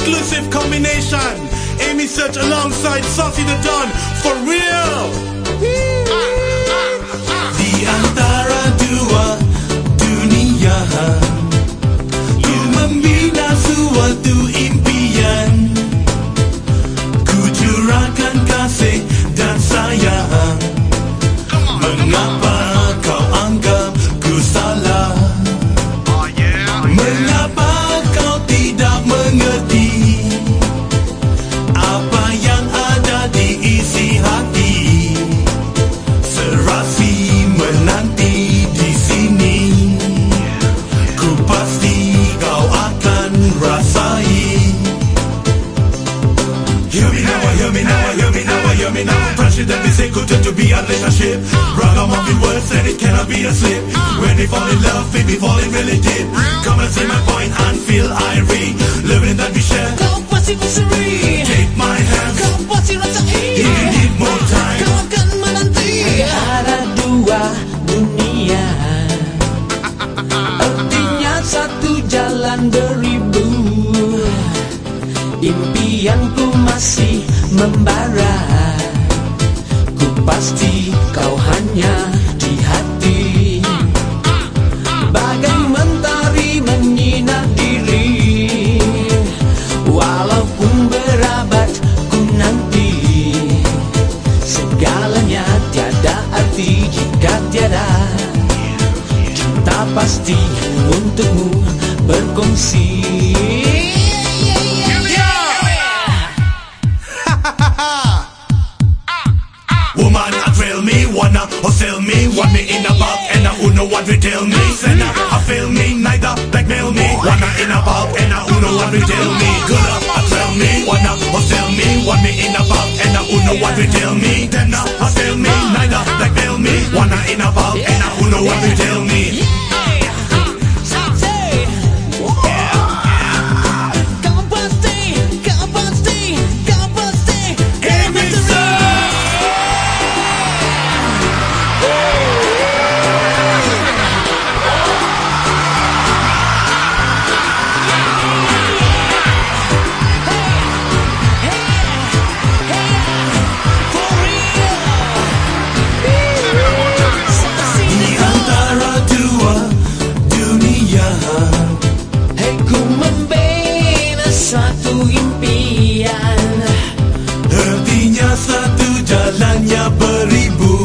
exclusive combination. Amy Search alongside Sasi the Don. For real. Di ah, ah, ah, antara dua me now Friendship that we say could turn to be a relationship. Ragamuffin words and it cannot be a slip. When we fall in love, we be falling really deep. Come and see my point and feel irate. Living that we share Kau pasti berseri Take my hand, Kau pasti rasai if you need more time. Kau akan menanti Ada dua dunia. Artinya satu jalan beribu. Impianku masih membara Ku pasti kau hanya di hati. Bagai mentari menyinar diri. Walaupun berabad ku nanti Segalanya tiada arti jika tiada. Cinta pasti untukmu berkongsi wanna me Want me in a bag and I who know what we tell me. Send a fail me, neither blackmail me. Wanna in a bag and I who know what we tell me. Good up, a thrill me, wanna hustle me. Want me in a bag and I who know what we tell me. Then I hustle me, neither blackmail me. Wanna in a bag and I who know what we tell me Aku membina satu impian. Artinya satu jalannya beribu.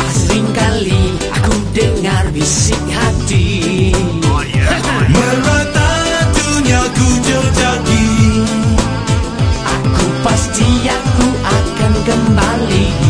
Asing kali aku dengar bisik hati. Oh. Iya. Merata dunia ku jejaki. Aku pasti aku akan kembali.